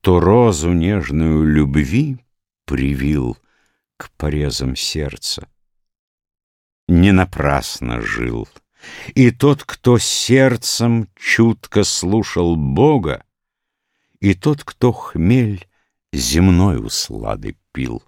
то розу нежную любви привил К порезам сердца, не напрасно жил. И тот, кто сердцем чутко слушал Бога, И тот, кто хмель земной услады пил.